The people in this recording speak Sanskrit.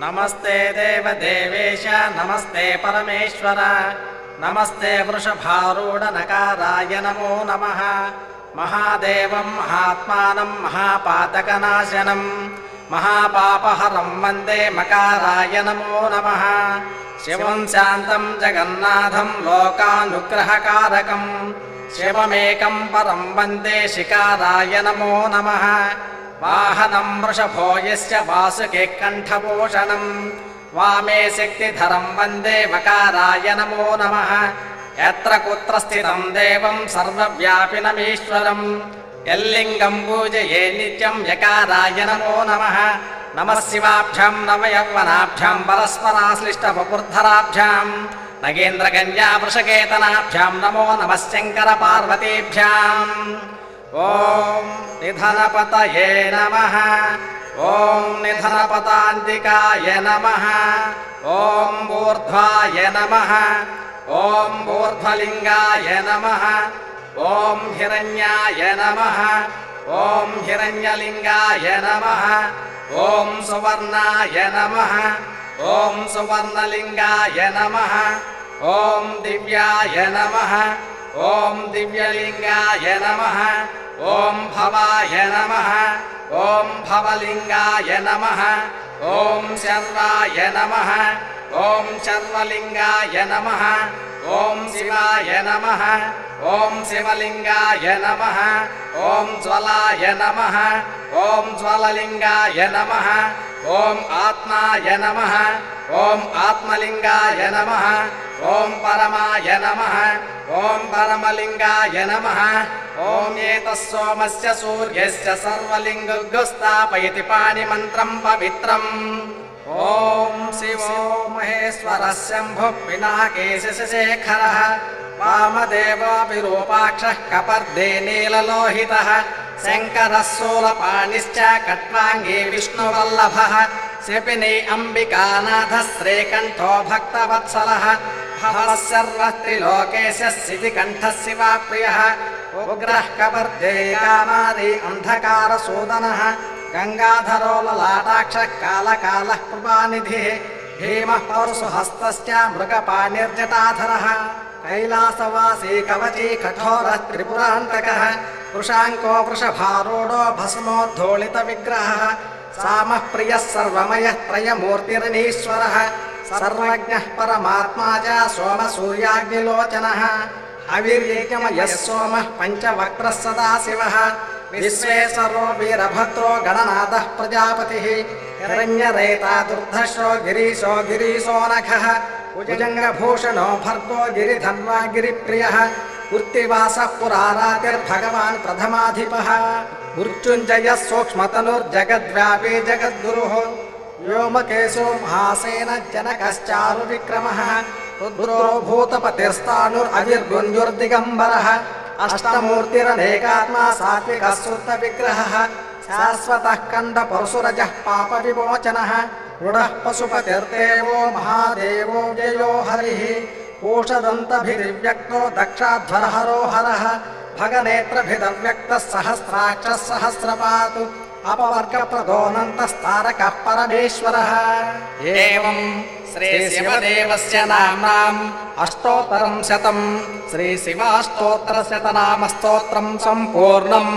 नमस्ते देवदेवेश नमस्ते परमेश्वर नमस्ते वृषभारूढनकाराय नमो नमः। महादेवम् महात्मानम् महापातकनाशनम् महापापहरम् वन्दे मकाराय नमो नमः। शिवम् शान्तम् जगन्नाथम् लोकानुग्रहकारकम् शिवमेकम् परम् वन्दे शिकाराय नमो नमः वाहनम् वृषभो यस्य वासुके कण्ठभूषणम् वामे शक्तिधरम् वन्दे मकाराय नमो नमः। यत्र कुत्र स्थितम् देवम् सर्वव्यापिनमीश्वरम्। यल्लिङ्गम् पूजये नित्यम् यकाराय नमो नमः। नमः शिवाभ्याम् नव यौवनाभ्याम् परस्पराश्लिष्टवपुर्धराभ्याम् नगेन्द्रकन्या वृषकेतनाभ्याम् नमो नमः शङ्कर पार्वतीभ्याम् ॐ निधनपतये नमः। ॐ निधनपतान्तिकाय नमः। ॐ ऊर्ध्वाय नमः। ॐ ऊर्ध्वलिङ्गाय नमः। ॐ हिरण्याय नमः। ॐ हिरण्यलिङ्गाय नमः। ॐ सुवर्णाय नमः। ॐ सुवर्णलिङ्गाय नमः। ॐ दिव्याय नमः ॐ दिव्यलिङ्गाय नमः। ॐ भवाय नमः। ॐ भवलिङ्गाय नमः। ॐ शर्वाय नमः ॐ शर्वलिङ्गाय नमः। ॐ शिवाय नमः। ॐ शिवलिङ्गाय नमः। ॐ ज्वलाय नमः। ॐ ज्वललिङ्गाय नमः। ॐ आत्माय नमः। ॐ आत्मलिङ्गाय नमः। ॐ परमाय नमः। ॐ परमलिङ्गाय नमः। ॐ एतः सोमस्य सूर्यस्य सर्वलिङ्गस्थापयति पाणिमन्त्रम् पवित्रम् ॐ शिवो महेश्वरः शम्भुः पिनाकेशशेखरः वामदेवो विरूपाक्षः कपर्दे नीललोहितः शङ्करः शूलपाणिश्च कट्वाङ्गे विष्णुवल्लभः शपिनी अम्बिकानाथः श्रीकण्ठो भक्तवत्सलः भवः सर्वत्रिलोकेशः शितिकण्ठः शिवाप्रियः उग्रः कपर्दे कामारी अन्धकारसूदनः गङ्गाधरो ललाटाक्षः कालकालः कृपानिधिः भीमः परुषुहस्तश्च मृगपानिर्जटाधरः कैलासवासी कवची कठोरः त्रिपुरान्तकः वृषाङ्को वृषभारूढो भस्मोद्धोलितविग्रहः सामः प्रियः सर्वमयः त्रयमूर्तिरनीश्वरः सर्वज्ञः परमात्मा च सोमसूर्याग्निलोचनः अविर्यज्ञमयः सोमः पञ्चवक्त्रः सदाशिवः वीरभद्रो गणनाथः प्रजापतिः। हिरण्यरेता दुर्धर्षो गिरीशो गिरीशो नखः। भुजङ्गभूषणो भर्गो गिरिधन्वा गिरिप्रियः। कृत्तिवासः पुरारातिर्भगवान् प्रथमाधिपः। मृत्युञ्जयः सूक्ष्मतनुर्जगद्व्यापी जगद्गुरुः। व्योमकेशो महासेन जनकश्चारुविक्रमः। रुद्रो भूतपतिर्स्थाणुरविर्गुञ्जुर्दिगम्बरः अष्टमूर्तिरनेकात्मा सात्विकः शुद्धविग्रहः शाश्वतः कण्डपरशुरजः पापविमोचनः रुडः पशुपतिर्देवो महादेवो जयो हरिः कोषदन्तभिर्व्यक्तो दक्षाध्वरहरो हरः भगनेत्रभिदव्यक्तः सहस्राक्षः सहस्रपातु अपवर्गप्रदोऽनन्तस्तारकः परमेश्वरः एवम् श्रीशिवदेवस्य नाम्नाम् अष्टोत्तरम् शतम्। श्रीशिवाष्टोत्तरशतनामस्तोत्रम् सम्पूर्णम्